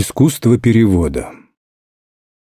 Искусство перевода.